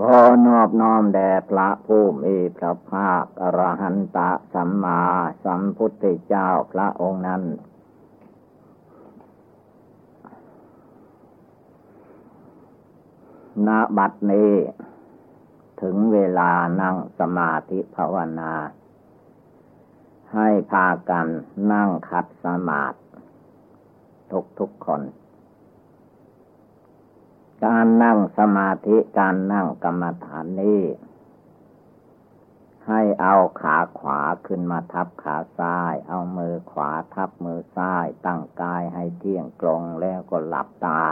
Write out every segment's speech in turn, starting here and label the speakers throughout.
Speaker 1: ก็นอบน้อมแด่พระผู้มีพระภาคอรหันตะสัมมาสัมพุทธเจ้าพระองค์นั้น ณ บัดนี้ ถึงเวลานั่งสมาธิภาวนา ให้พากันนั่งคัดสมาธิทุกทุกคน การนั่งสมาธิการนั่งกรรมฐานนี้ ให้เอาขาขวาขึ้นมาทับขาซ้าย เอามือขวาทับมือซ้าย ตั้งกายให้เที่ยงตรงแล้วก็หลับตา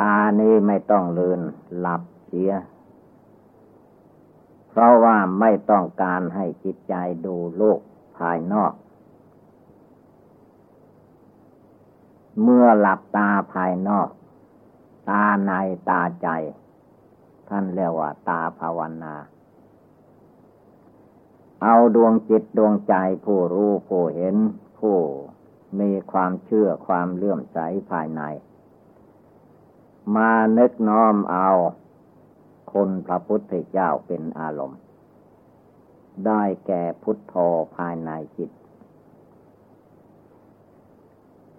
Speaker 1: ตานี้ไม่ต้องลืนหลับเสีย เพราะว่าไม่ต้องการให้จิตใจดูโลกภายนอก เมื่อหลับตาภายนอก ตาในตาใจ ท่านเรียกว่าตาภาวนา เอาดวงจิตดวงใจผู้รู้ผู้เห็น ผู้มีความเชื่อความเลื่อมใสภายใน มานึกน้อมเอาคนพระพุทธเจ้าเป็นอารมณ์ ได้แก่พุทโธภายในจิต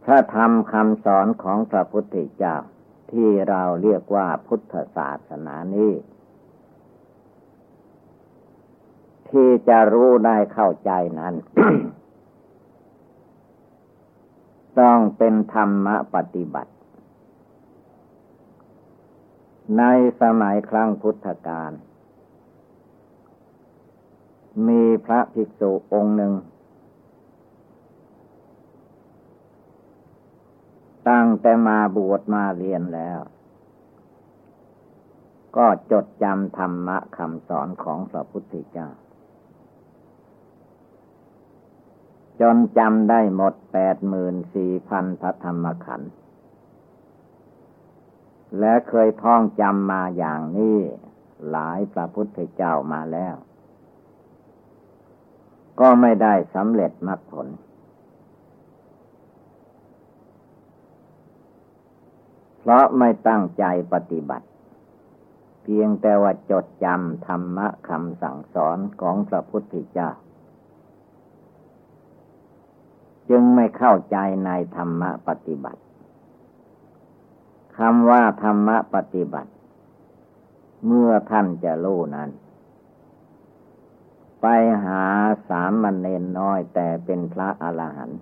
Speaker 1: พระธรรมคำสอนของพระพุทธเจ้า ที่เราเรียกว่าพุทธศาสนานี้ ที่จะรู้ได้เข้าใจนั้น ต้องเป็นธรรมปฏิบัติ ในสมัยครั้งพุทธกาลมีพระภิกษุองค์หนึ่ง ตั้งแต่มาบวชมาเรียนแล้ว ก็จดจำธรรมะคำสอนของพระพุทธเจ้า จนจำได้หมดแปดหมื่นสี่พันพระธรรมขันธ์และเคยท่องจำมาอย่างนี้หลายพระพุทธเจ้ามาแล้ว ก็ไม่ได้สำเร็จมรรคผล เพราะไม่ตั้งใจปฏิบัติ เพียงแต่ว่าจดจำธรรมะคำสั่งสอนของพระพุทธเจ้า จึงไม่เข้าใจในธรรมะปฏิบัติคำว่าธรรมะปฏิบัติ เมื่อท่านจะรู้นั้น ไปหาสามมันเนนน้อยแต่เป็นพระอรหันต์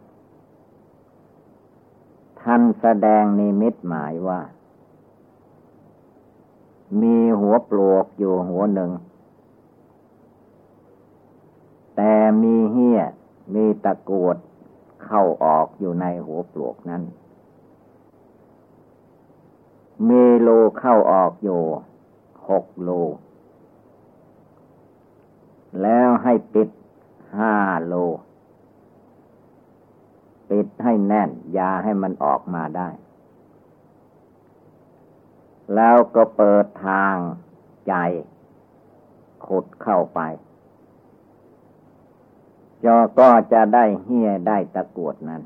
Speaker 1: ท่านแสดงนิมิตหมายว่า มีหัวปลวกอยู่หัวหนึ่ง แต่มีเหี้ย มีตะกวดเข้าออกอยู่ในหัวปลวกนั้น มีโลเข้าออกอยู่หกโล แล้วให้ปิดห้าโล ปิดให้แน่น ยาให้มันออกมาได้ แล้วก็เปิดทางใจ ขุดเข้าไปจอก็จะได้เฮียได้ตะกวดนั้น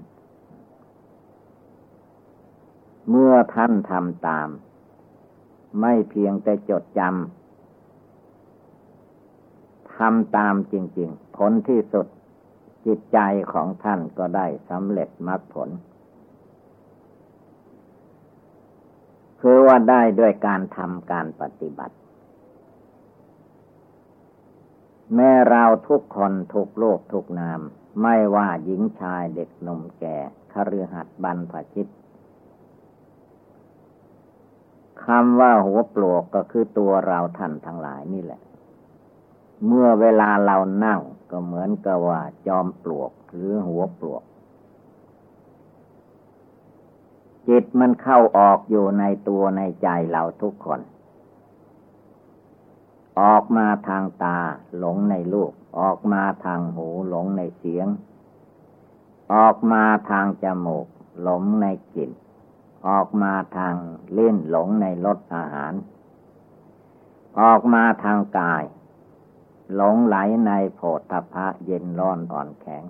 Speaker 1: เมื่อท่านทำตาม ไม่เพียงแต่จดจำทำตามจริง ๆ ผลที่สุด จิตใจของท่านก็ได้สำเร็จมรรคผล คือว่าได้ด้วยการทำการปฏิบัติ แม้เราทุกคนทุกโลกทุกนาม ไม่ว่าหญิงชายเด็กหนุ่มแก่คฤหัสถ์บรรพชิตคำว่าหัวปลวกก็คือตัวเราท่านทั้งหลายนี่แหละ เมื่อเวลาเรานั่งก็เหมือนกับว่าจอมปลวกหรือหัวปลวก จิตมันเข้าออกอยู่ในตัวในใจเราทุกคน ออกมาทางตาหลงในรูปออกมาทางหูหลงในเสียง ออกมาทางจมูกหลงในกลิ่น ออกมาทางเล่นหลงในรสอาหาร ออกมาทางกาย หลงไหลในโผฏฐพะเย็นร้อนอ่อนแข็ง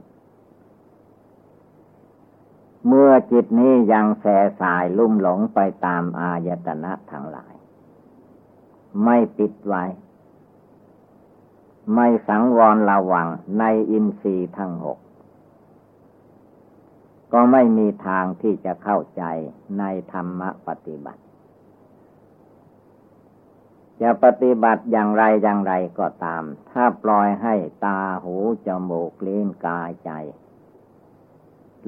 Speaker 1: เมื่อจิตนี้ยังแสสายลุ่มหลงไปตามอายตนะทั้งหลาย ไม่ปิดไว้ ไม่สังวรระวังในอินทรีย์ทั้งหก ก็ไม่มีทางที่จะเข้าใจในธรรมปฏิบัติ จะปฏิบัติอย่างไรอย่างไรก็ตาม ถ้าปล่อยให้ตาหูจมูกลิ้นกายใจ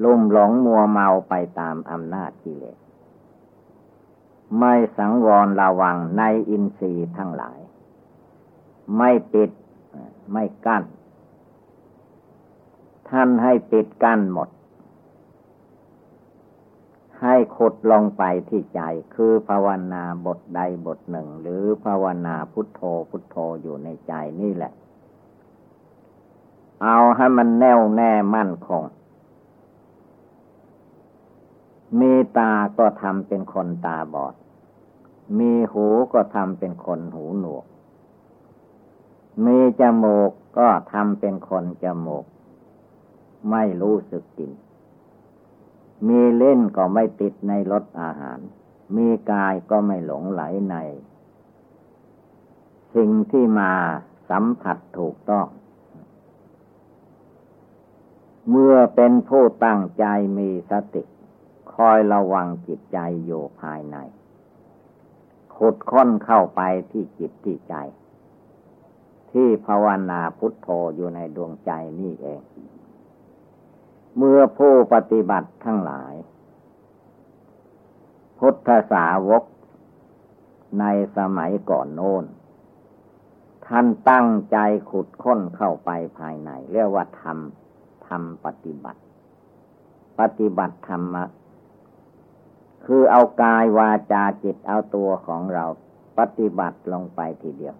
Speaker 1: ลุ่มหลงมัวเมาไปตามอำนาจกิเลสไม่สังวรระวังในอินทรีย์ทั้งหลาย ไม่ปิดไม่กั้น ท่านให้ปิดกั้นหมด ให้ขุดลงไปที่ใจ คือภาวนาบทใดบทหนึ่ง หรือภาวนาพุทโธพุทโธอยู่ในใจนี่แหละ เอาให้มันแน่วแน่มั่นคง มีตาก็ทำเป็นคนตาบอด มีหูก็ทำเป็นคนหูหนวก มีจมูกก็ทำเป็นคนจมูก ไม่รู้สึกกลิ่น มีเล่นก็ไม่ติดในรสอาหาร มีกายก็ไม่หลงไหลใน สิ่งที่มาสัมผัสถูกต้อง เมื่อเป็นผู้ตั้งใจมีสติ คอยระวังจิตใจอยู่ภายในขุดค้นเข้าไปที่จิตที่ใจ ที่ภาวนาพุทโธอยู่ในดวงใจนี่เอง เมื่อผู้ปฏิบัติทั้งหลาย พุทธสาวก ในสมัยก่อนโน้น ท่านตั้งใจขุดค้นเข้าไปภายใน เรียกว่าทำทำปฏิบัติ ปฏิบัติธรรมะ คือเอากายวาจาจิตเอาตัวของเราปฏิบัติลงไปทีเดียว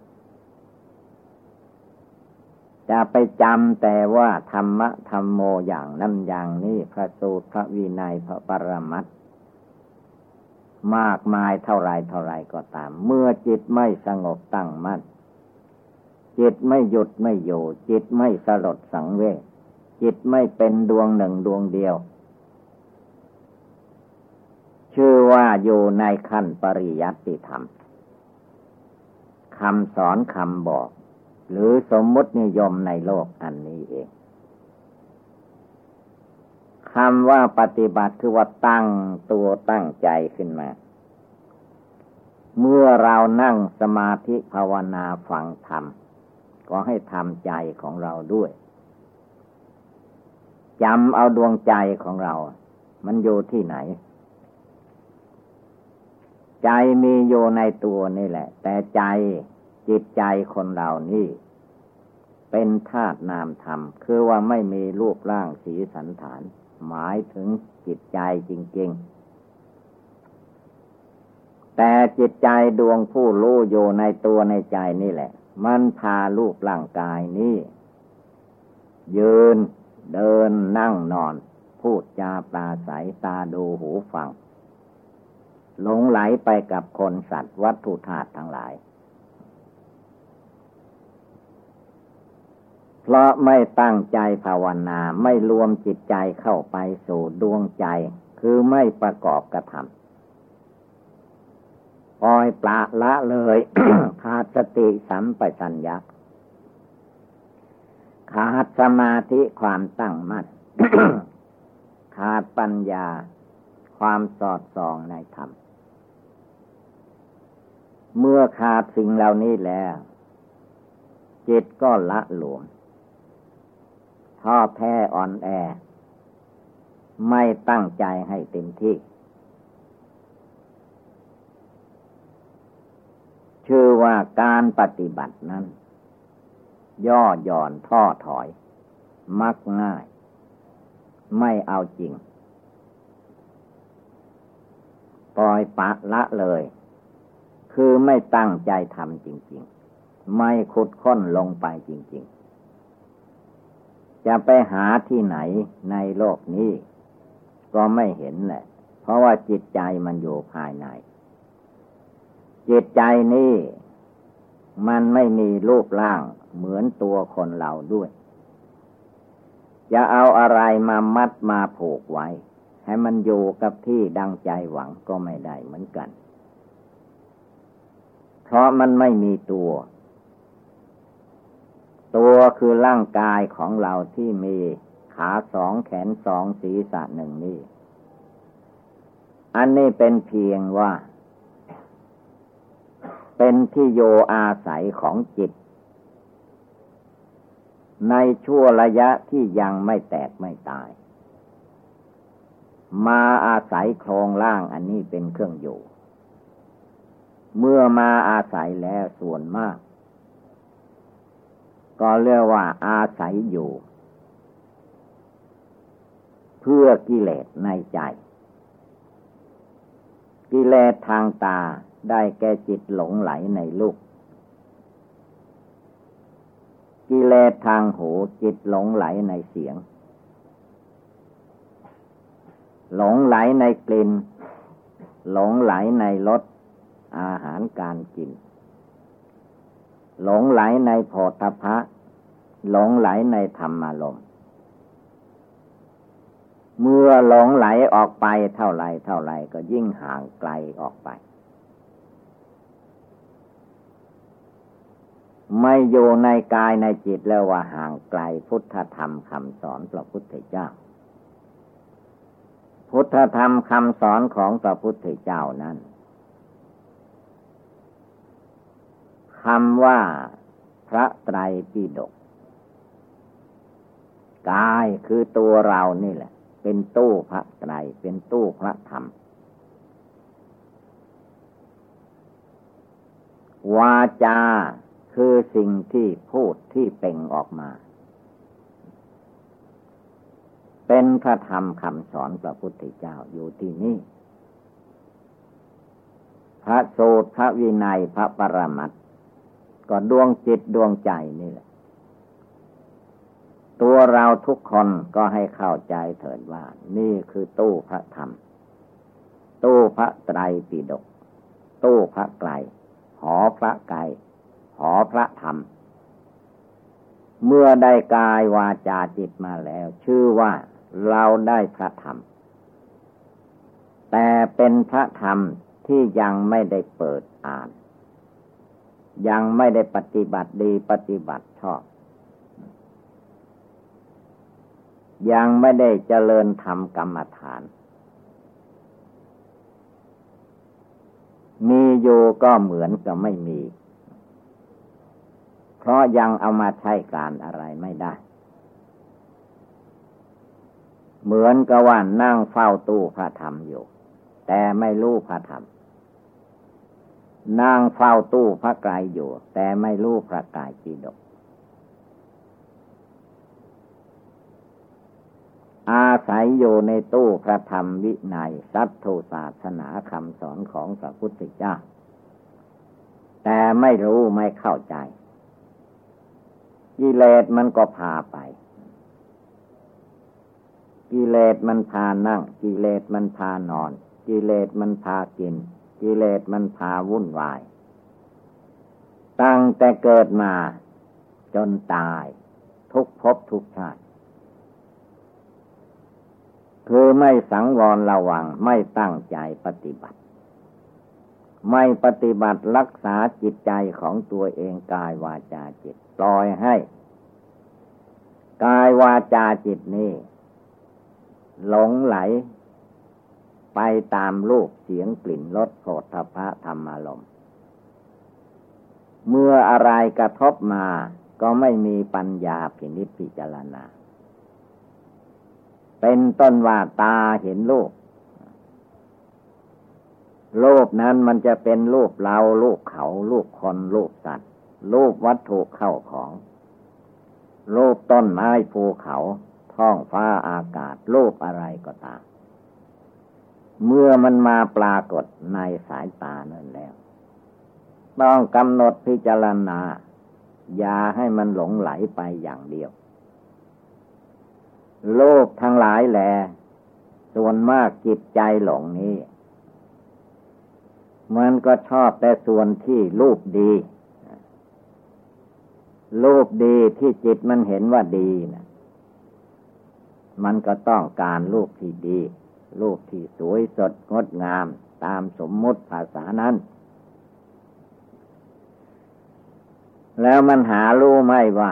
Speaker 1: จะไปจำแต่ว่าธรรมะธรรมโมอย่างนั้นอย่างนี้พระสูตรพระวินัยพระปรมัตมากมายเท่าไรเท่าไรก็ตาม เมื่อจิตไม่สงบตั้งมั่นจิตไม่หยุดไม่อยู่ จิตไม่สลดสังเวชจิตไม่เป็นดวงหนึ่งดวงเดียว ชื่อว่าอยู่ในขั้นปริยัติธรรมคำสอนคำบอก หรือสมมตินิยมในโลกอันนี้เองคำว่าปฏิบัติคือว่าตั้งตัวตั้งใจขึ้นมา เมื่อเรานั่งสมาธิภาวนาฟังธรรม ก็ให้ทำใจของเราด้วยจำเอาดวงใจของเรา มันอยู่ที่ไหน ใจมีอยู่ในตัวนี่แหละ แต่ใจ จิตใจคนเรานี่เป็นธาตุนามธรรม คือว่าไม่มีรูปร่างสีสันฐาน หมายถึงจิตใจจริง ๆ แต่จิตใจดวงผู้รู้อยู่ในตัวในใจนี่แหละ มันพารูปร่างกายนี้ ยืนเดินนั่งนอน พูดจาปลาใสตาดูหูฟังหลงไหลไปกับคนสัตว์วัตถุธาตุทั้งหลาย เพราะไม่ตั้งใจภาวนาไม่รวมจิตใจเข้าไปสู่ดวงใจ คือไม่ประกอบกระทำปล่อยปละละเลยขาดสติสัมปชัญญะขาดสมาธิความตั้งมั่นขาดปัญญาความสอดส่องในธรรม เมื่อขาดสิ่งเหล่านี้แล้ว จิตก็ละหลวม ท้อแท้อ่อนแอ ไม่ตั้งใจให้เต็มที่ ชื่อว่าการปฏิบัตินั้น ย่อหย่อนท้อถอย มักง่าย ไม่เอาจริง ปล่อยปะละเลย คือไม่ตั้งใจทำจริง ๆ ไม่ขุดค้นลงไปจริง ๆ จะไปหาที่ไหนในโลกนี้ ก็ไม่เห็นแหละ เพราะว่าจิตใจมันอยู่ภายใน จิตใจนี้มันไม่มีรูปร่างเหมือนตัวคนเราด้วย จะเอาอะไรมามัดมาผูกไว้ ให้มันอยู่กับที่ดังใจหวังก็ไม่ได้เหมือนกัน เพราะมันไม่มีตัว ตัวคือร่างกายของเราที่มีขาสองแขนสองศีรษะหนึ่งนี่อันนี้เป็นเพียงว่า เป็นที่โยอาศัยของจิต ในชั่วระยะที่ยังไม่แตกไม่ตาย มาอาศัยโครงล่างอันนี้เป็นเครื่องอยู่ เมื่อมาอาศัยแล้วส่วนมาก ก็เรียกว่าอาศัยอยู่ เพื่อกิเลสในใจ กิเลสทางตาได้แก่จิตหลงไหลในลูก กิเลสทางหูจิตหลงไหลในเสียง หลงไหลในกลิ่น หลงไหลในรสอาหารการกิน หลงไหลในโพธพะ หลงไหลในธรรมารมเมื่อหลงไหลออกไปเท่าไรเท่าไรก็ยิ่งห่างไกลออกไป ไม่อยู่ในกายในจิตแล้วว่าห่างไกลพุทธธรรมคำสอนพระพุทธเจ้า พุทธธรรมคำสอนของพระพุทธเจ้านั้น คำว่า พระไตรปิฎกกายคือตัวเรานี่แหละ เป็นตู้พระไตรเป็นตู้พระธรรม วาจาคือสิ่งที่พูดที่เป่งออกมา เป็นพระธรรมคำสอนพระพุทธเจ้าอยู่ที่นี่พระโสตพระวินัยพระปรมัต ก็ดวงจิตดวงใจนี่แหละ ตัวเราทุกคนก็ให้เข้าใจเถิดว่า นี่คือตู้พระธรรม ตู้พระไตรปิฎกตู้พระไกลหอพระไกรขอพระธรรม เมื่อได้กายวาจาจิตมาแล้ว ชื่อว่าเราได้พระธรรม แต่เป็นพระธรรมที่ยังไม่ได้เปิดอ่าน ยังไม่ได้ปฏิบัติดีปฏิบัติชอบ ยังไม่ได้เจริญธรรมกรรมฐาน มีอยู่ก็เหมือนกับไม่มี เพราะยังเอามาใช้การอะไรไม่ได้ เหมือนกับว่านั่งเฝ้าตู้พระธรรมอยู่ แต่ไม่รู้พระธรรม นั่งเฝ้าตู้พระกายอยู่ แต่ไม่รู้พระกายจีดก อาศัยอยู่ในตู้พระธรรมวินัยสัตถุศาสนาคำสอนของพระพุทธเจ้า แต่ไม่รู้ไม่เข้าใจกิเลสมันก็พาไปกิเลสมันพานั่งกิเลสมันพานอนกิเลสมันพากิน กิเลสมันพาวุ่นวาย ตั้งแต่เกิดมาจนตาย ทุกภพทุกชาติ คือไม่สังวรระวังไม่ตั้งใจปฏิบัติ ไม่ปฏิบัติรักษาจิตใจของตัวเองกายวาจาจิตปล่อยให้ กายวาจาจิตนี้ หลงไหล ไปตามรูปเสียงกลิ่นรสโผฏฐพะธรรมารมเมื่ออะไรกระทบมาก็ไม่มีปัญญาพินิจพิจารณา เป็นต้นว่าตาเห็นรูปรูปนั้นมันจะเป็นรูปเรารูปเขารูปคนรูปสัตว์รูปวัตถุเข้าของรูปต้นไม้ภูเขา ท้องฟ้าอากาศรูปอะไรก็ตาม เมื่อมันมาปรากฏในสายตานั่นแล้ว ต้องกำหนดพิจารณา อย่าให้มันหลงไหลไปอย่างเดียว โลกทั้งหลายแหละส่วนมากจิตใจหลงนี้ มันก็ชอบแต่ส่วนที่รูปดีรูปดีที่จิตมันเห็นว่าดีนะมันก็ต้องการรูปที่ดี รูปที่สวยสดงดงามตามสมมุติภาษานั้น แล้วมันหารู้ไหมว่า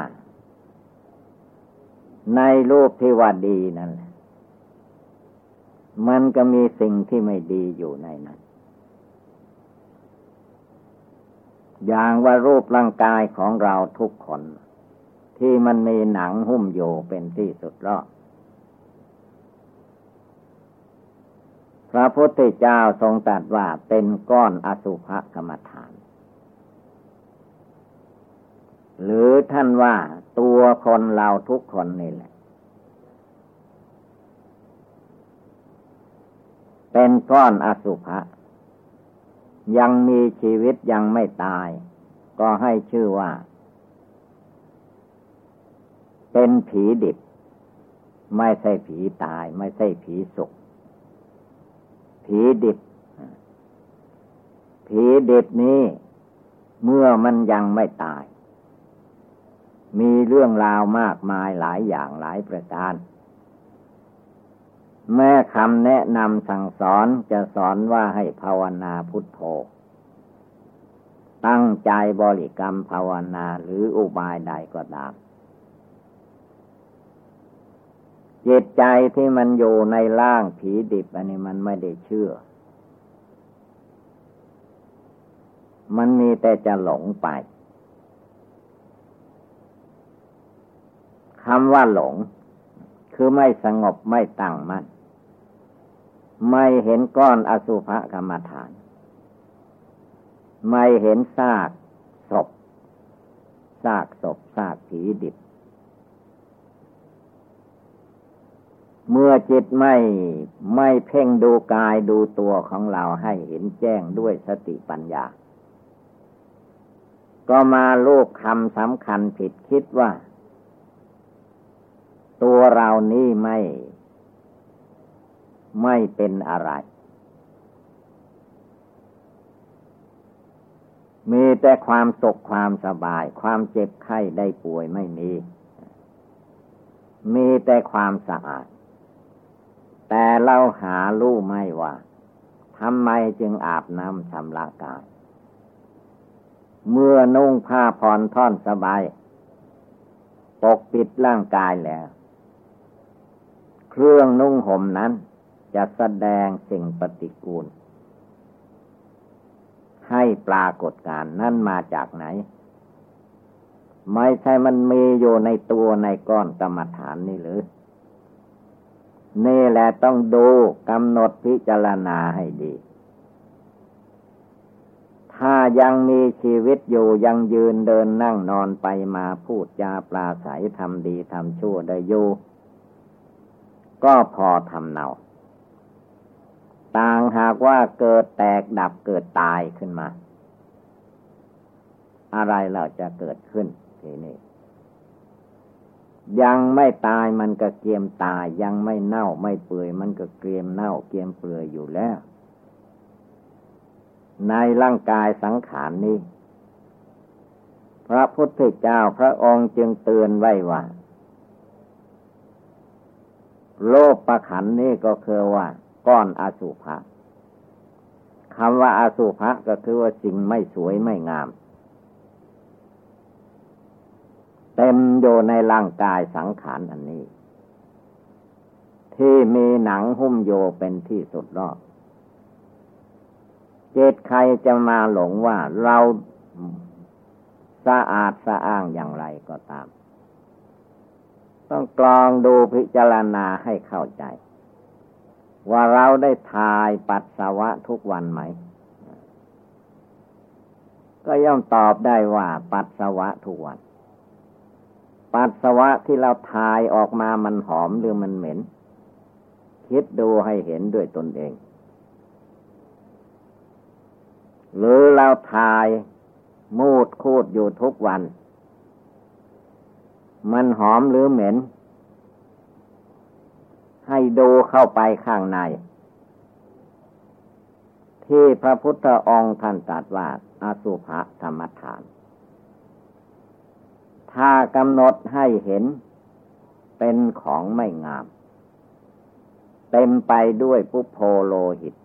Speaker 1: ในรูปที่ว่าดีนั่นแหละมันก็มีสิ่งที่ไม่ดีอยู่ในนั้น อย่างว่ารูปร่างกายของเราทุกคน ที่มันมีหนังหุ้มอยู่เป็นที่สุดรอบพ ระพุทธเจ้าทรงตรัสว่าเป็นก้อนอสุภกรรมฐาน หรือท่านว่าตัวคนเราทุกคนนี่แหละ เป็นก้อนอสุภะยังมีชีวิตยังไม่ตาย ก็ให้ชื่อว่า เป็นผีดิบ ไม่ใช่ผีตาย ไม่ใช่ผีสุก ผีดิบ ผีดิบนี้ เมื่อมันยังไม่ตาย มีเรื่องราวมากมายหลายอย่างหลายประการ แม่คำแนะนำสั่งสอนจะสอนว่าให้ภาวนาพุทโธ ตั้งใจบริกรรมภาวนาหรืออุบายใดก็ตาม จิตใจที่มันอยู่ในร่างผีดิบอันนี้มันไม่ได้เชื่อ มันมีแต่จะหลงไปคำว่าหลง คือไม่สงบไม่ตั้งมัน่นไม่เห็นก้อนอสุภกรรมฐาน ไม่เห็นซากศพซากศพซากผีดิบ เมื่อจิตไม่ไม่เพ่งดูกายดูตัวของเราให้เห็นแจ้งด้วยสติปัญญา ก็มาลูกคำสำคัญผิดคิดว่า ตัวเรานี่ไม่ ไม่เป็นอะไร มีแต่ความสุขความสบาย ความเจ็บไข้ได้ป่วยไม่มี มีแต่ความสะอาด แต่เราหารู้ไม่ว่าทำไมจึงอาบน้ำชำระกาย เมื่อนุ่งผ้าผ่อนท่อนสบาย ปกปิดร่างกายแล้ว เครื่องนุ่งห่มนั้น จะแสดงสิ่งปฏิกูล ให้ปรากฏการนั่นมาจากไหน ไม่ใช่มันมีอยู่ในตัวในก้อนกรรมฐานนี่หรือ นี่แหละต้องดูกำหนดพิจารณาให้ดี ถ้ายังมีชีวิตอยู่ยังยืนเดินนั่งนอนไปมาพูดจาปลาใสทำดีทำชั่วได้อยู่ก็พอทำเนาต่างหากว่าเกิดแตกดับเกิดตายขึ้นมา อะไรเราจะเกิดขึ้นทีนี้ ยังไม่ตายมันก็เกียมตาย ยังไม่เน่าไม่เปื่อยมันก็เกียมเน่าเกียมเปื่อยอยู่แล้ว ในร่างกายสังขารนนี้ พระพุทธเจ้าพระองค์จึงเตือนไว้ว่า โลกประขันนี้ก็คือว่าก้อนอสุภะคำว่าอาสุภะก็คือว่าสิ่งไม่สวยไม่งาม เต็มอยู่ในร่างกายสังขารอันนี้ ที่มีหนังหุ้มโยเป็นที่สุดรอบเจตใครจะมาหลงว่าเราสะอาดสะอ้างอย่างไรก็ตาม ต้องกรองดูพิจารณาให้เข้าใจ ว่าเราได้ทายปัสสาวะทุกวันไหม ก็ย่อมตอบได้ว่าปัสสาวะทุกวัน ปัสสาวะที่เราทายออกมามันหอมหรือมันเหม็น คิดดูให้เห็นด้วยตนเอง หรือเราทายมูดคูดอยู่ทุกวัน มันหอมหรือเหม็น ให้ดูเข้าไปข้างใน ที่พระพุทธองค์ท่านตรัสว่าอสุภะธรรมฐาน ถ้ากำหนดให้เห็น เป็นของไม่งาม เต็มไปด้วยปุโพโลหิต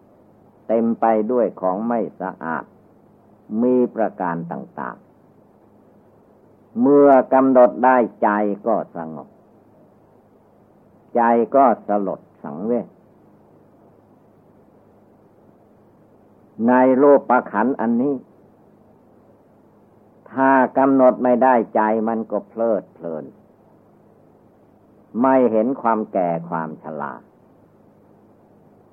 Speaker 1: เต็มไปด้วยของไม่สะอาด มีประการต่าง ๆ เมื่อกำหนดได้ใจก็สงบ ใจก็สลดสังเวชในโลกประขันอันนี้ ถ้ากำหนดไม่ได้ใจมันก็เพลิดเพลิน ไม่เห็นความแก่ความชรา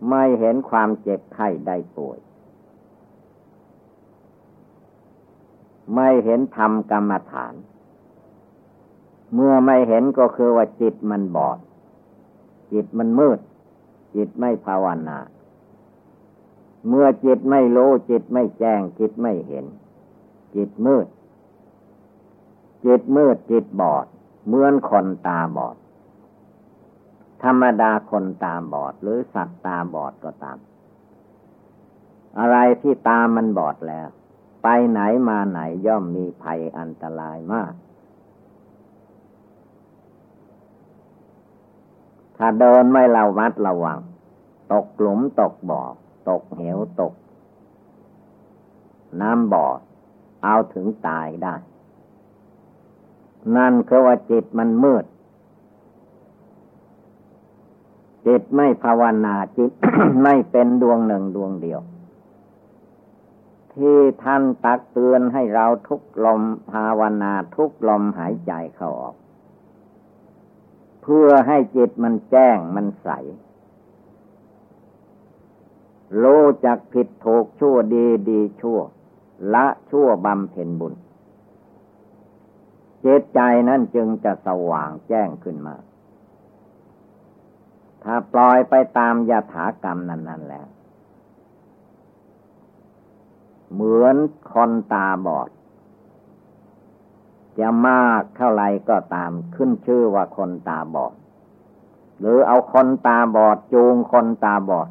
Speaker 1: ไม่เห็นความเจ็บไข้ได้ป่วย ไม่เห็นธรรมกรรมฐาน เมื่อไม่เห็นก็คือว่าจิตมันบอด จิตมันมืด จิตไม่ภาวนา เมื่อจิตไม่รู้จิตไม่แจ้งจิตไม่เห็น จิตมืด จิตมืดจิตบอด เหมือนคนตาบอด ธรรมดาคนตาบอดหรือสัตว์ตาบอดก็ตาม อะไรที่ตามันบอดแล้ว ไปไหนมาไหนย่อมมีภัยอันตรายมาก ถ้าเดินไม่ระวัดระวัง ตกหลุมตกบ่อตกเหวตก น้ำบ่อเอาถึงตายได้ นั่นคือว่าจิตมันมืด จิตไม่ภาวนาจิตไม่เป็นดวงหนึ่งดวงเดียว ที่ท่านตักเตือนให้เราทุกลมภาวนาทุกลมหายใจเข้าออก เพื่อให้จิตมันแจ้งมันใสรู้จักผิดถูกชั่วดีดีชั่ว ละชั่วบำเพ็ญบุญ จตใจนั้นจึงจะสว่างแจ้งขึ้นมา ถ้าปล่อยไปตามยถากรรมนั้น ๆ แล้ว เหมือนคนตาบอด จะมากเท่าไรก็ตามขึ้นชื่อว่าคนตาบอด หรือเอาคนตาบอดจูงคนตาบอด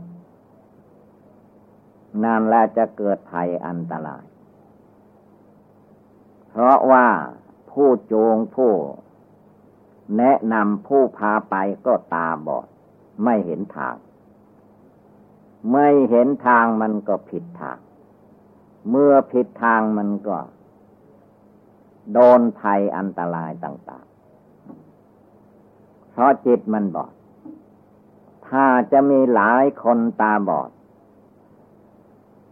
Speaker 1: นั่นแหละจะเกิดภัยอันตราย เพราะว่า ผู้โจงผู้ แนะนำผู้พาไปก็ตาบอด ไม่เห็นทาง ไม่เห็นทางมันก็ผิดทาง เมื่อผิดทางมันก็ โดนภัยอันตรายต่าง ๆ เพราะจิตมันบอด ถ้าจะมีหลายคนตาบอด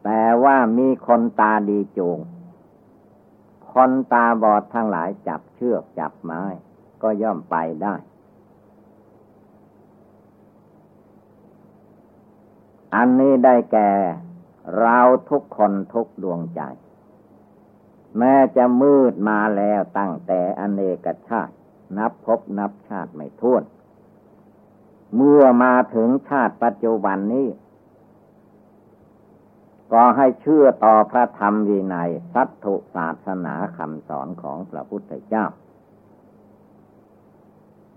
Speaker 1: แต่ว่ามีคนตาดีจูง คนตาบอดทั้งหลายจับเชือกจับไม้ ก็ย่อมไปได้ อันนี้ได้แก่เราทุกคนทุกดวงใจ แม้จะมืดมาแล้วตั้งแต่อเนกชาติ นับพบนับชาติไม่ท้วน เมื่อมาถึงชาติปัจจุบันนี้ ก็ให้เชื่อต่อพระธรรมวินัยสัตถุศาสนาคำสอนของพระพุทธเจ้า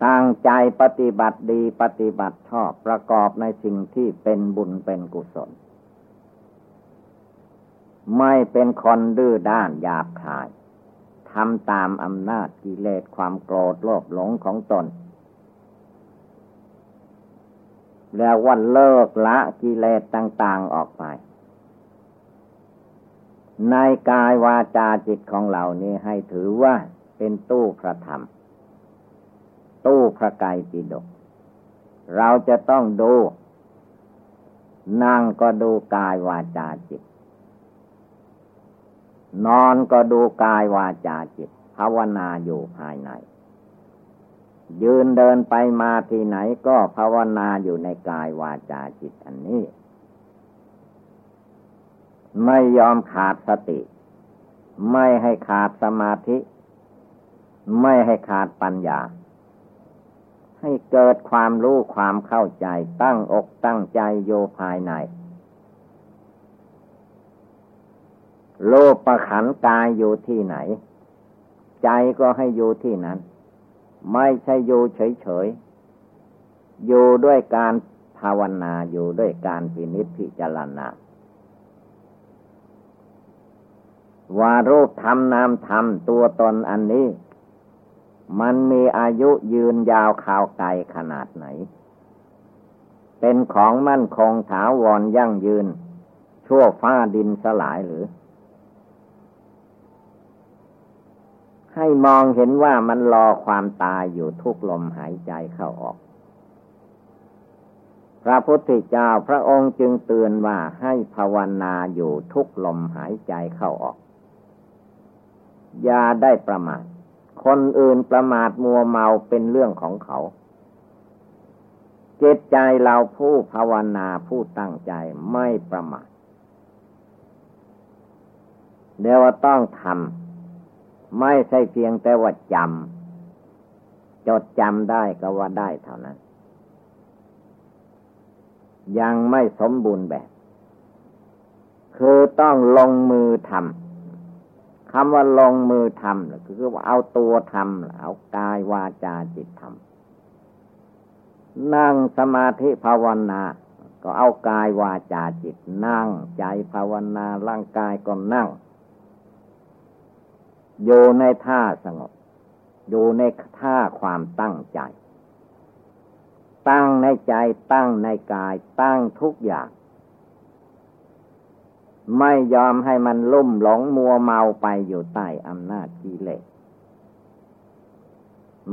Speaker 1: ตั้งใจปฏิบัติดีปฏิบัติชอบประกอบในสิ่งที่เป็นบุญเป็นกุศล ไม่เป็นคนดื้อด้านหยาบคายทำตามอำนาจกิเลสความโกรธโลภหลงของตน แล้ววันเลิกละกิเลสต่าง ๆออกไป ในกายวาจาจิตของเรานี้ให้ถือว่าเป็นตู้พระธรรม ตู้พระกายปิฎกเราจะต้องดูนั่งก็ดูกายวาจาจิต นอนก็ดูกายวาจาจิต ภาวนาอยู่ภายใน ยืนเดินไปมาที่ไหนก็ภาวนาอยู่ในกายวาจาจิตอันนี้ ไม่ยอมขาดสติ ไม่ให้ขาดสมาธิ ไม่ให้ขาดปัญญา ให้เกิดความรู้ความเข้าใจตั้งอกตั้งใจโยภายใน โลกประขันกายอยู่ที่ไหน ใจก็ให้อยู่ที่นั้น ไม่ใช่อยู่เฉยๆ อยู่ด้วยการภาวนาอยู่ด้วยการพินิจพิจารณา ว่ารูปธรรมนามธรรมตัวตนอันนี้ มันมีอายุยืนยาวข่าวไกลขนาดไหน เป็นของมั่นคงถาวรยั่งยืน ชั่วฟ้าดินสลายหรือ ให้มองเห็นว่ามันรอความตายอยู่ทุกลมหายใจเข้าออกพระพุทธเจ้าพระองค์จึงเตือนว่าให้ภาวนาอยู่ทุกลมหายใจเข้าออก อย่าได้ประมาท คนอื่นประมาทมัวเมาเป็นเรื่องของเขา เจตใจเราผู้ภาวนาผู้ตั้งใจไม่ประมาทเดี๋ยวต้องทำไม่ใช่เพียงแต่ว่าจำจดจำได้ก็ว่าได้เท่านั้น ยังไม่สมบูรณ์แบบ คือต้องลงมือทำ คำว่าลงมือทำคือว่าเอาตัวทำเอากายวาจาจิตทำนั่งสมาธิภาวนา ก็เอากายวาจาจิต นั่งใจภาวนาร่างกายก็นั่งอยู่ในท่าสงบอยู่ในท่าความตั้งใจ ตั้งในใจตั้งในกาย ตั้งทุกอย่าง ไม่ยอมให้มันลุ่มหลงมัวเมาไปอยู่ใต้อำนาจกิเลส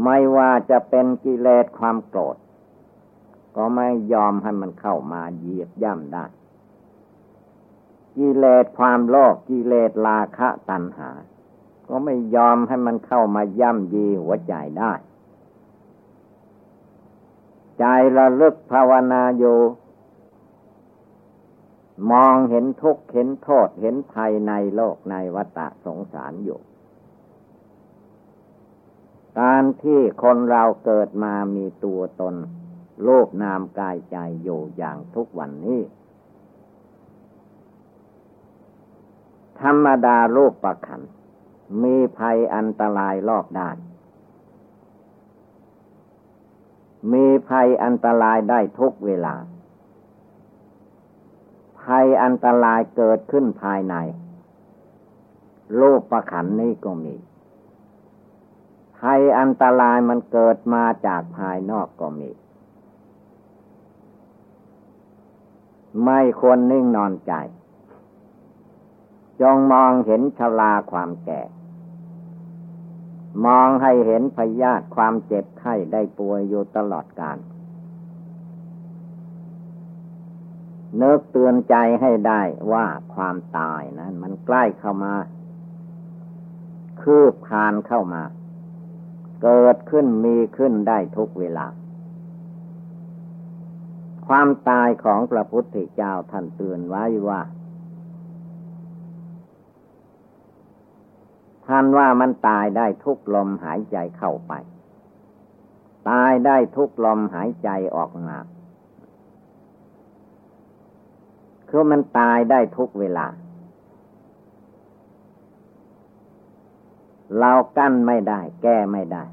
Speaker 1: ไม่ว่าจะเป็นกิเลสความโกรธ ก็ไม่ยอมให้มันเข้ามาเหยียบย่ำได้ กิเลสความโลภกิเลสราคะตัณหา ก็ไม่ยอมให้มันเข้ามาย่ำยีหัวใจได้ ใจระลึกภาวนาอยู่ มองเห็นทุกข์เห็นโทษเห็นภัยในโลกในวัฏสงสารอยู่ การที่คนเราเกิดมามีตัวตน โลกนามกายใจอยู่อย่างทุกวันนี้ ธรรมดาโลกประขัน มีภัยอันตรายรอบด้าน มีภัยอันตรายได้ทุกเวลา ภัยอันตรายเกิดขึ้นภายใน โลกประขันนี้ก็มีภัยอันตรายมันเกิดมาจากภายนอกก็มี ไม่ควรนิ่งนอนใจ จงมองเห็นชลาความแก่ มองให้เห็นพยาธิความเจ็บไข้ได้ป่วยอยู่ตลอดกาล เนึกเตือนใจให้ได้ว่าความตายนะั้น มันใกล้เข้ามา คืบคานเข้ามา เกิดขึ้นมีขึ้นได้ทุกเวลา ความตายของพระพุทธเจ้าท่านเตือนไว้ว่า ท่านว่ามันตายได้ทุกลมหายใจเข้าไป ตายได้ทุกลมหายใจออกมา คือมันตายได้ทุกเวลา เรากั้นไม่ได้ แก้ไม่ได้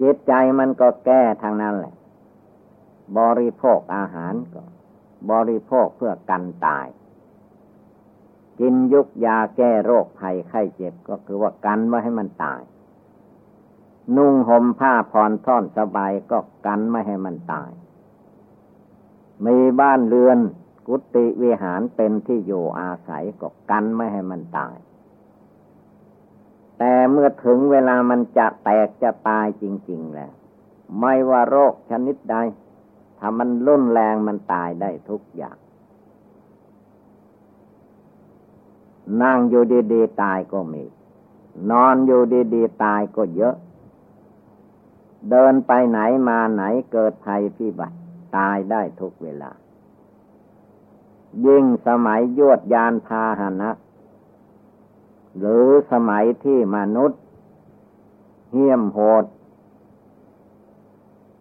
Speaker 1: จิตใจมันก็แก้ทางนั้นแหละ บริโภคอาหารก็ บริโภคเพื่อกันตาย กินยุกยาแก้โรคภัยไข้เจ็บก็คือว่ากันไว้ให้มันตาย นุ่งห่มผ้าผ่อนท่อนสบายก็กันไม่ให้มันตาย มีบ้านเรือน กุฏิวิหารเป็นที่อยู่อาศัยก็กันไม่ให้มันตาย แต่เมื่อถึงเวลามันจะแตกจะตายจริง ๆ แล้ว ไม่ว่าโรคชนิดใด ถ้ามันรุนแรงมันตายได้ทุกอย่าง นั่งอยู่ดีๆตายก็มี นอนอยู่ดีๆตายก็เยอะ เดินไปไหนมาไหนเกิดภัยพิบัติ ตายได้ทุกเวลา ยิ่งสมัยยวดยานพาหนะ หรือสมัยที่มนุษย์ เหี้ยมโหด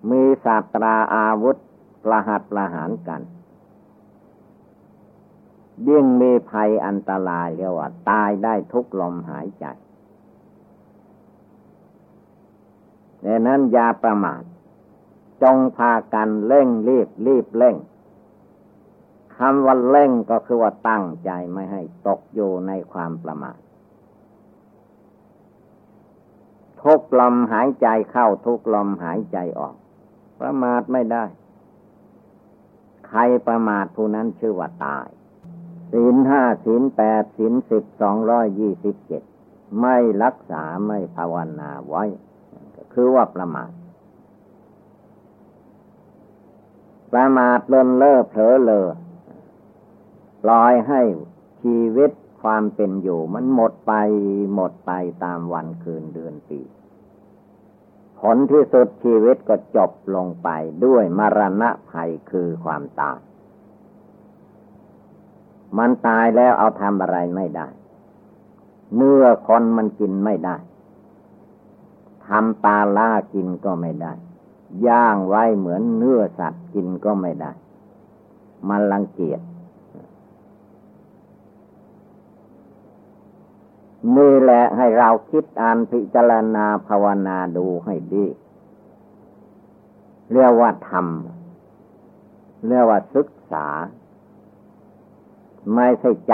Speaker 1: มีศาสตราอาวุธประหัตประหารกัน ยิ่งมีภัยอันตรายเรียกว่า ตายได้ทุกลมหายใจดังนั้นยาประมาท จงพากันเร่งรีบรีบเร่งคำว่าเร่งก็คือว่าตั้งใจไม่ให้ตกอยู่ในความประมาททุกลมหายใจเข้าทุกลมหายใจออก ประมาทไม่ได้ ใครประมาทผู้นั้นชื่อว่าตายศีลห้าศีลแปดศีลสิบสองร้อยยี่สิบเจ็ดไม่รักษาไม่ภาวนาไว้คือว่าประมาท ประมาทเลินเล่อเผลอเลอปล่อยให้ชีวิตความเป็นอยู่มันหมดไปหมดไปตามวันคืนเดือนปีผลที่สุดชีวิตก็จบลงไปด้วยมรณะภัยคือความตาย มันตายแล้วเอาทำอะไรไม่ได้ เนื้อคนมันกินไม่ได้ทำปลาล่ากินก็ไม่ได้ ย่างไว้เหมือนเนื้อสัตว์กินก็ไม่ได้ มันรังเกียจนี่แหละให้เราคิดอ่านพิจารณาภาวนาดูให้ดี เรียกว่าธรรม เรียกว่าศึกษา ไม่ใช่จ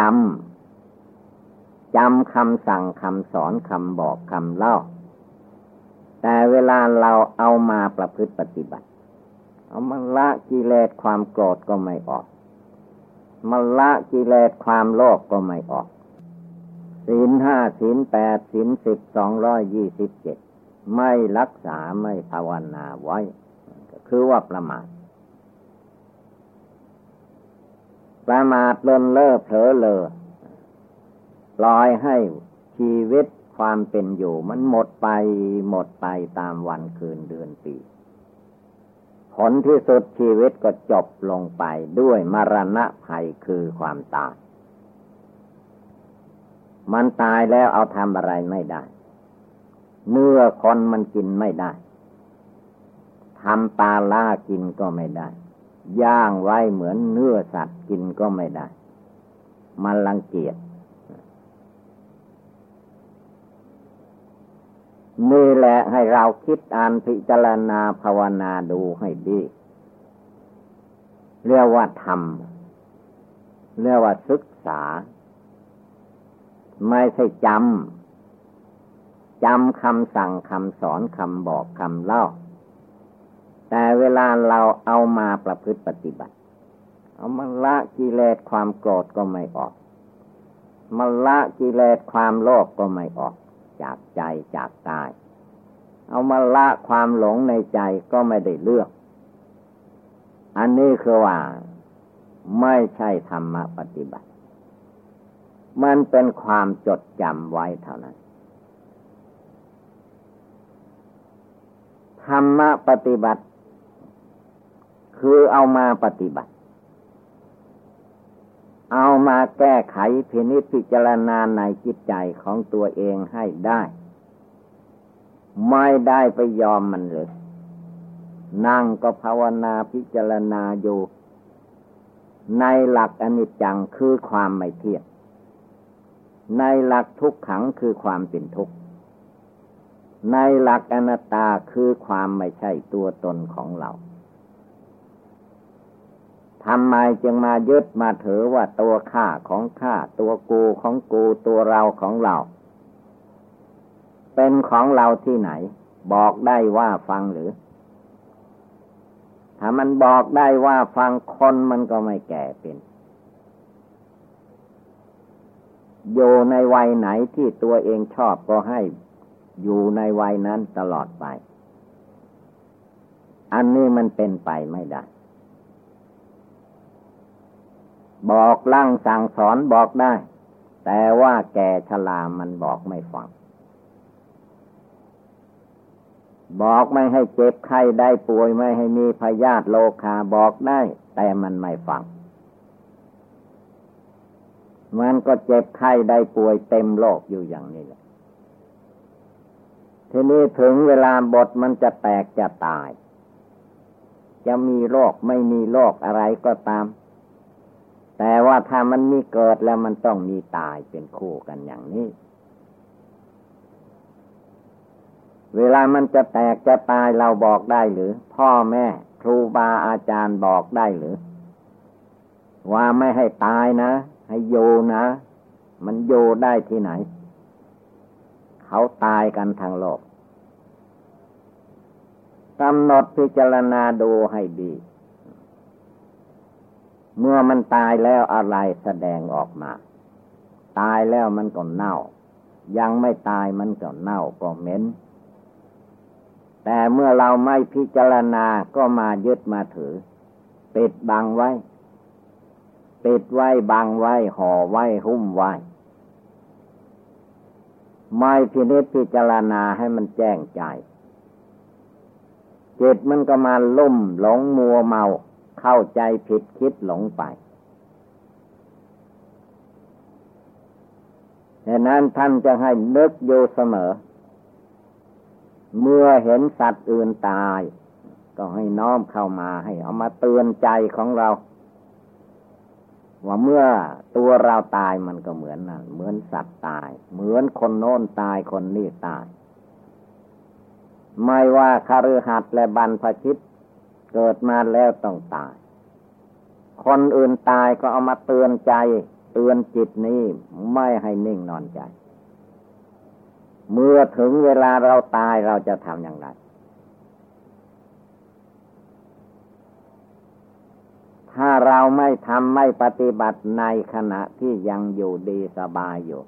Speaker 1: ำจำคำสั่งคำสอนคำบอกคำเล่า แต่เวลาเราเอามาประพฤติปฏิบัติ เอามาละกิเลสความโกรธก็ไม่ออกมาละกิเลสความโลภกก็ไม่ออกศีลห้าศีลแปดศีลสิบสองร้อยยี่สิบเจ็ดไม่รักษาไม่ภาวนาไว้ คือว่าประมาทประมาทเลินเล่อเผลอเลอปล่อยให้ชีวิต ความเป็นอยู่มันหมดไปหมดไปตามวันคืนเดือนปีผลที่สุดชีวิตก็จบลงไปด้วยมรณะภัยคือความตาย มันตายแล้วเอาทำอะไรไม่ได้ เนื้อคนมันกินไม่ได้ทำปลาล่ากินก็ไม่ได้ ย่างไว้เหมือนเนื้อสัตว์กินก็ไม่ได้ มันรังเกียจ นี่แหละให้เราคิดอ่านพิจารณาภาวนาดูให้ดี เรียกว่าธรรม เรียกว่าศึกษา ไม่ใช่จำจำคำสั่งคำสอนคำบอกคำเล่า แต่เวลาเราเอามาประพฤติปฏิบัติ เอามาละกิเลสความโกรธก็ไม่ออกมาละกิเลสความโลภกก็ไม่ออก จากใจจากกาย เอามาละความหลงในใจก็ไม่ได้เลือก อันนี้คือว่าไม่ใช่ธรรมปฏิบัติ มันเป็นความจดจำไว้เท่านั้น ธรรมปฏิบัติ คือเอามาปฏิบัติ เอามาแก้ไขพินิจพิจารณาในจิตใจของตัวเองให้ได้ ไม่ได้ไปยอมมันเลย นั่งก็ภาวนาพิจารณาอยู่ ในหลักอนิจจังคือความไม่เที่ยง ในหลักทุกขังคือความเป็นทุกข์ในหลักอนัตตาคือความไม่ใช่ตัวตนของเรา ทำไมจึงมายึดมาถือว่าตัวข้าของข้าตัวกูของกูตัวเราของเรา เป็นของเราที่ไหน บอกได้ว่าฟังหรือ ถ้ามันบอกได้ว่าฟังคนมันก็ไม่แก่เป็นอยู่ในวัยไหนที่ตัวเองชอบก็ให้อยู่ในวัยนั้นตลอดไป อันนี้มันเป็นไปไม่ได้ บอกลั่งสั่งสอนบอกได้ แต่ว่าแก่ชรามันบอกไม่ฟัง บอกไม่ให้เจ็บไข้ได้ป่วยไม่ให้มีพยาธิโลคาบอกได้ แต่มันไม่ฟัง มันก็เจ็บไข้ได้ป่วยเต็มโลกอยู่อย่างนี้แหละทีนี้ถึงเวลาบทมันจะแตกจะตาย จะมีโรคไม่มีโรคอะไรก็ตาม แต่ว่าถ้ามันมีเกิดแล้วมันต้องมีตายเป็นคู่กันอย่างนี้ เวลามันจะแตกจะตายเราบอกได้หรือ พ่อแม่ครูบาอาจารย์บอกได้หรือ ว่าไม่ให้ตายนะ ให้โยนะ มันโยได้ที่ไหน เขาตายกันทางโลกกำหนดพิจารณาดูให้ดี เมื่อมันตายแล้วอะไรแสดงออกมา ตายแล้วมันก็เน่า ยังไม่ตายมันก็เน่าก็เหม็น แต่เมื่อเราไม่พิจารณาก็มายึดมาถือ ปิดบังไว้ ปิดไว้บังไว้ห่อไว้หุ้มไว้ ไม่พินิจพิจารณาให้มันแจ้งใจจิตมันก็มาลุ่มหลงมัวเมา เข้าใจผิดคิดหลงไปดังนั้นท่านจะให้นึกอยู่เสมอ เมื่อเห็นสัตว์อื่นตาย ก็ให้น้อมเข้ามาให้เอามาเตือนใจของเรา ว่าเมื่อตัวเราตายมันก็เหมือนนั่นเหมือนสัตว์ตาย เหมือนคนโน้นตายคนนี้ตาย ไม่ว่าคารือหัดและบรรพชิต เกิดมาแล้วต้องตาย คนอื่นตายก็เอามาเตือนใจ เตือนจิตนี้ไม่ให้นิ่งนอนใจ เมื่อถึงเวลาเราตายเราจะทำอย่างไร ถ้าเราไม่ทำไม่ปฏิบัติในขณะที่ยังอยู่ดีสบายอยู่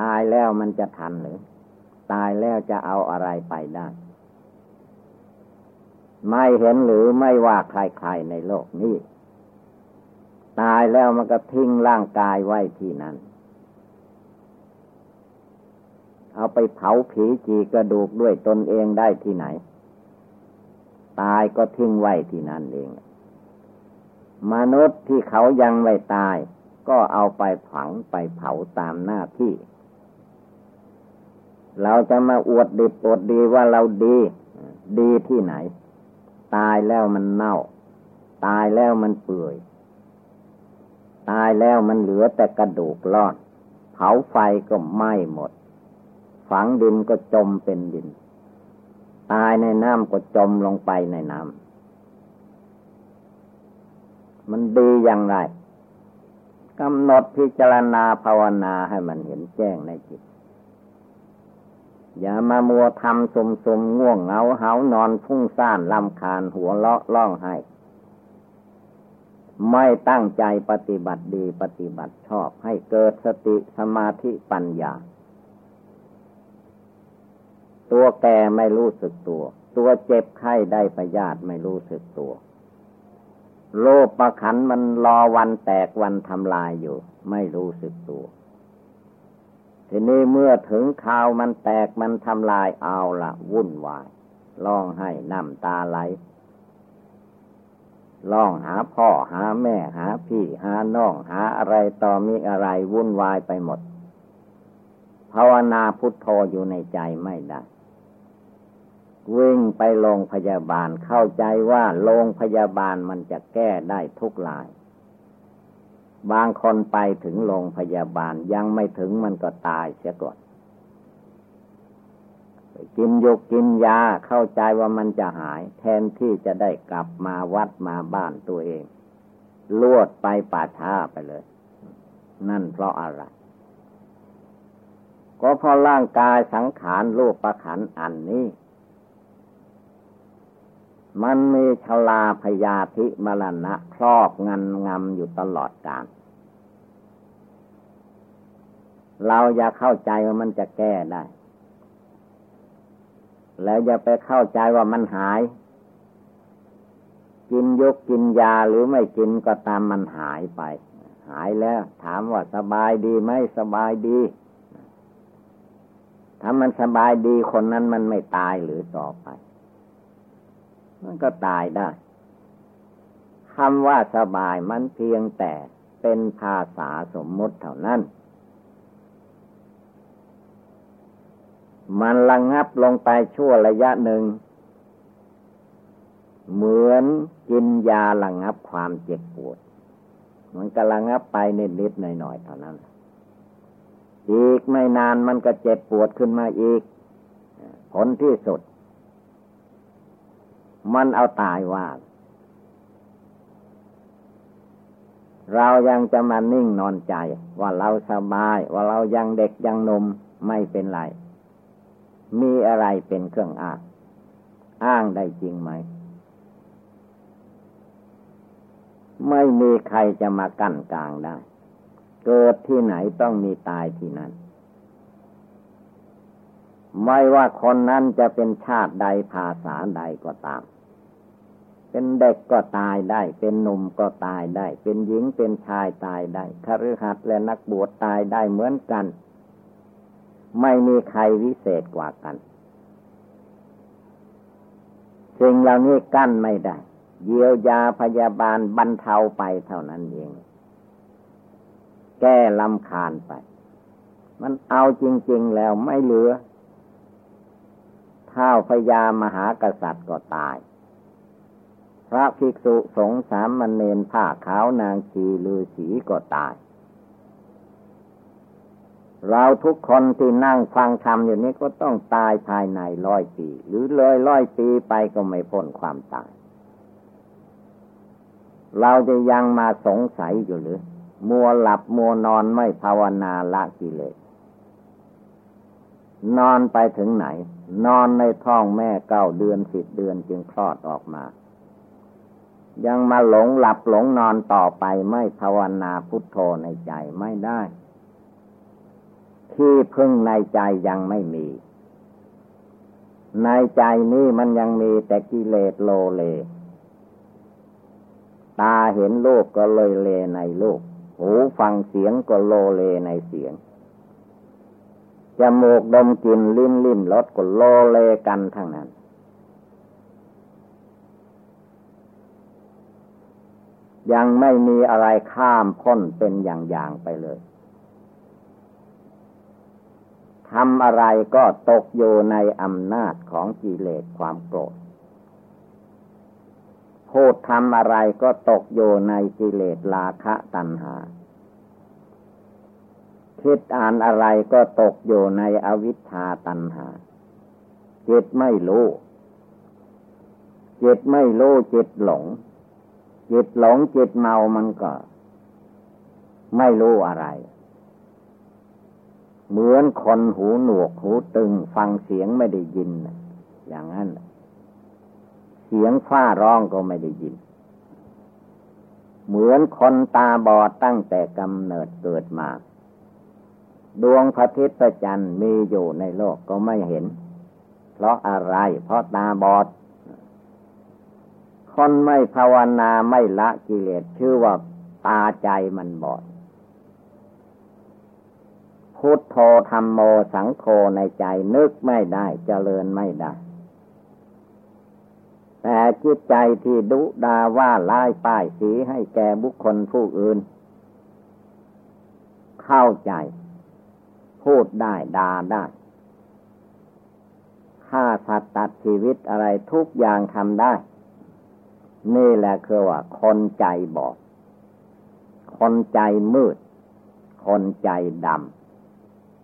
Speaker 1: ตายแล้วมันจะทันหรือ ตายแล้วจะเอาอะไรไปได้ ไม่เห็นหรือไม่ว่าใครๆในโลกนี้ ตายแล้วมันก็ทิ้งร่างกายไว้ที่นั้น เอาไปเผาผีจีกระดูกด้วยตนเองได้ที่ไหน ตายก็ทิ้งไว้ที่นั่นเอง มนุษย์ที่เขายังไม่ตาย ก็เอาไปฝังไปเผาตามหน้าที่เราจะมาอวดดีอวดดีว่าเราดี ดีที่ไหน ตายแล้วมันเน่า ตายแล้วมันเปื่อย ตายแล้วมันเหลือแต่กระดูกรอดเผาไฟก็ไหม้หมด ฝังดินก็จมเป็นดิน ตายในน้ำก็จมลงไปในน้ำมันดีอย่างไรกำหนดพิจารณาภาวนาให้มันเห็นแจ้งในจิต อย่ามามัวทำสมสมง่วงเหงาเหานอนพุ่งซ่านลำคาญหัวเลาะล่องให้ ไม่ตั้งใจปฏิบัติดีปฏิบัติชอบให้เกิดสติสมาธิปัญญา ตัวแก่ไม่รู้สึกตัว ตัวเจ็บไข้ได้พยาธิไม่รู้สึกตัวโลภประขันมันรอวันแตกวันทำลายอยู่ ไม่รู้สึกตัว ทีนี้เมื่อถึงข่าวมันแตกมันทำลายเอาละวุ่นวายร้องให้น้ำตาไหลร้องหาพ่อหาแม่หาพี่หาน้องหาอะไรต่อมีอะไรวุ่นวายไปหมด ภาวนาพุทโธอยู่ในใจไม่ได้ วิ่งไปโรงพยาบาลเข้าใจว่าโรงพยาบาลมันจะแก้ได้ทุกลาย บางคนไปถึงโรงพยาบาลยังไม่ถึงมันก็ตายเสียก่อนกินยกกินยาเข้าใจว่ามันจะหาย แทนที่จะได้กลับมาวัดมาบ้านตัวเองลวดไปป่าช้าไปเลย นั่นเพราะอะไร ก็เพราะร่างกายสังขารรูปประขันอันนี้ มันมีชลาพยาธิมรณะครอบงันงำอยู่ตลอดกาลเราอย่าเข้าใจว่ามันจะแก้ได้ แล้วอย่าไปเข้าใจว่ามันหาย กินยกกินยาหรือไม่กินก็ตามมันหายไป หายแล้ว ถามว่าสบายดีไหมสบายดี ถ้ามันสบายดีคนนั้นมันไม่ตายหรือต่อไป มันก็ตายได้คำว่าสบายมันเพียงแต่เป็นภาษาสมมุติเท่านั้น มันระงงับลงไปชั่วระยะหนึ่ง เหมือนกินยาระงงับความเจ็บปวด มันก็ระงงับไปนิดๆหน่อยๆเท่านั้น อีกไม่นานมันก็เจ็บปวดขึ้นมาอีก ผลที่สุด มันเอาตายว่า เรายังจะมานิ่งนอนใจ ว่าเราสบาย ว่าเรายังเด็กยังนมไม่เป็นไร มีอะไรเป็นเครื่องอ้างอ้างได้จริงไหม ไม่มีใครจะมากั้นกลางได้ เกิดที่ไหนต้องมีตายที่นั้นไม่ว่าคนนั้นจะเป็นชาติใดภาษาใดก็ตาม เป็นเด็กก็ตายได้ เป็นหนุ่มก็ตายได้ เป็นหญิงเป็นชายตายได้คฤหัสถ์และนักบวชตายได้เหมือนกัน ไม่มีใครวิเศษกว่ากันสิ่งเหล่านี้กั้นไม่ได้ เยียวยาพยาบาลบรรเทาไปเท่านั้นเอง แก้ลำคาญไป มันเอาจริง ๆ แล้วไม่เหลือท้าพญามหากษัตริย์ก็ตาย พระภิกษุสงฆ์สามมณเณรผ้าขาวนางชีลือสีก็ตาย เราทุกคนที่นั่งฟังธรรมอยู่นี้ก็ต้องตายภายในร้อยปี หรือเลยร้อยปีไปก็ไม่พ้นความตาย เราจะยังมาสงสัยอยู่หรือ มัวหลับมัวนอนไม่ภาวนาละกิเลสนอนไปถึงไหน นอนในท้องแม่เก้าเดือนสิบเดือนจึงคลอดออกมา ยังมาหลงหลับหลงนอนต่อไปไม่ภาวนาพุทโธในใจไม่ได้ ที่พึ่งในใจยังไม่มี ในใจนี้มันยังมีแต่กิเลสโลเล ตาเห็นโลกก็เลยเลในโลก หูฟังเสียงก็โลเลในเสียงจมูกดมกลิ่นลิ้นลิ้มรสก็โลเลกันทั้งนั้น ยังไม่มีอะไรข้ามพ้นเป็นอย่างๆไปเลยทำอะไรก็ตกอยู่ในอำนาจของกิเลสความโกรธ พูดทำอะไรก็ตกอยู่ในกิเลสราคะตัณหา คิดอ่านอะไรก็ตกอยู่ในอวิชชาตัณหา จิตไม่รู้ จิตไม่รู้จิตหลง จิตหลงจิตเมามันก็ ไม่รู้อะไร เหมือนคนหูหนวกหูตึงฟังเสียงไม่ได้ยิน อย่างนั้น เสียงฟ้าร้องก็ไม่ได้ยิน เหมือนคนตาบอดตั้งแต่กำเนิดเกิดมา ดวงพระอาทิตย์พระจันทร์มีอยู่ในโลกก็ไม่เห็น เพราะอะไร เพราะตาบอด คนไม่ภาวนาไม่ละกิเลสชื่อว่าตาใจมันบอด พุทโธธรรมโมสังโฆในใจนึกไม่ได้เจริญไม่ได้ แต่จิตใจที่ดุดาว่าลายป้ายสีให้แก่บุคคลผู้อื่น เข้าใจ พูดได้ด่าได้ฆ่าสัตว์ตัดชีวิตอะไรทุกอย่างทำได้ นี่แหละคือว่า คนใจบอด คนใจมืด คนใจด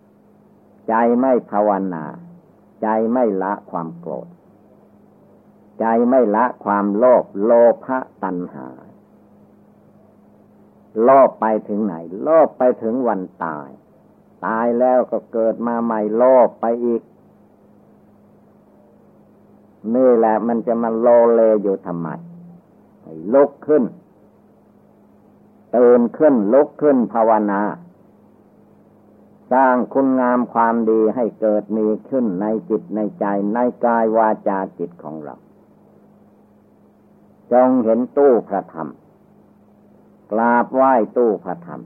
Speaker 1: ำ ใจไม่ภาวนา ใจไม่ละความโกรธ ใจไม่ละความโลภโลภะตัณหา โลภไปถึงไหน โลภไปถึงวันตาย ตายแล้วก็เกิดมาใหม่โลภไปอีกนี่แหละมันจะมาโลเลอยู่ทำไม ลุกขึ้นตื่นขึ้นลุกขึ้นภาวนา สร้างคุณงามความดีให้เกิดมีขึ้นในจิตในใจในกายวาจาจิตของเรา จงเห็นตู้พระธรรม กราบไหว้ตู้พระธรรม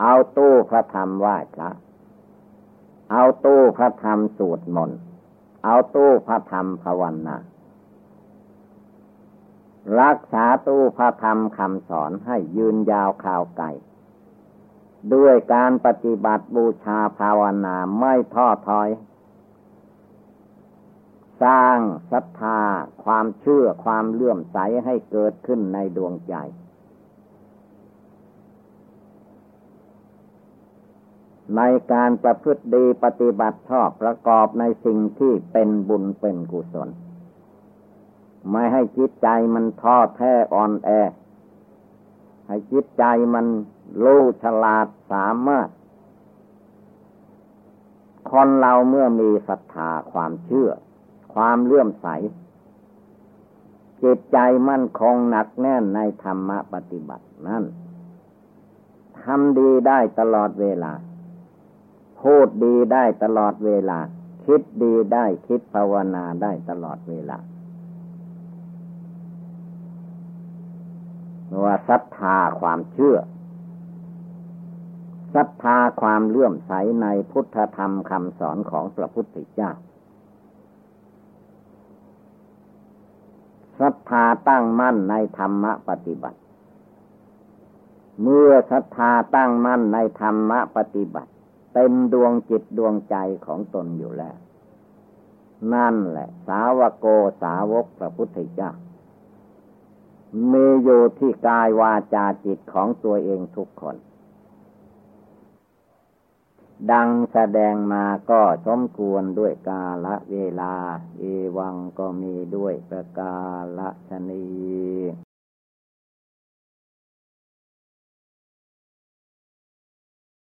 Speaker 1: เอาตู้พระธรรมไหว้พระ เอาตู้พระธรรมสวดมนต์ เอาตู้พระธรรมภาวนา รักษาตู้พระธรรมคำสอนให้ยืนยาวข่าวไก่ด้วยการปฏิบัติบูชาภาวนาไม่ท้อถอย สร้างศรัทธาความเชื่อความเลื่อมใสให้เกิดขึ้นในดวงใจ ในการประพฤติดีปฏิบัติชอบประกอบในสิ่งที่เป็นบุญเป็นกุศล ไม่ให้จิตใจมันท้อแท้อ่อนแอ ให้จิตใจมันรู้ฉลาดสามารถ คนเราเมื่อมีศรัทธาความเชื่อ ความเลื่อมใส จิตใจมั่นคงหนักแน่นในธรรมปฏิบัตินั่นทำดีได้ตลอดเวลา พูดดีได้ตลอดเวลา คิดดีได้คิดภาวนาได้ตลอดเวลา ว่าศรัทธาความเชื่อศรัทธาความเลื่อมใสในพุทธธรรมคำสอนของพระพุทธเจ้าศรัทธาตั้งมั่นในธรรมปฏิบัติ เมื่อศรัทธาตั้งมั่นในธรรมปฏิบัติ เต็มดวงจิตดวงใจของตนอยู่แล้ว นั่นแหละ สาวโกสาวกพระพุทธเจ้า มีอยู่ที่กายวาจาจิตของตัวเองทุกคน ดังแสดงมาก็สมควรด้วยกาละเวลา เอวังก็มีด้วยประกาละชนี